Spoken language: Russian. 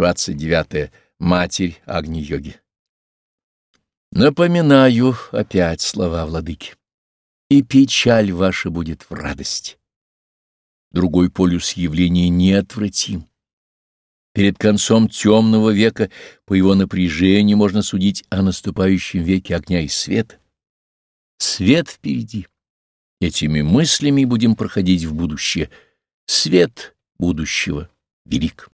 29. Матерь Агни-йоги. Напоминаю опять слова владыки. И печаль ваша будет в радость Другой полюс явления неотвратим. Перед концом темного века по его напряжению можно судить о наступающем веке огня и света. Свет впереди. Этими мыслями будем проходить в будущее. Свет будущего велик.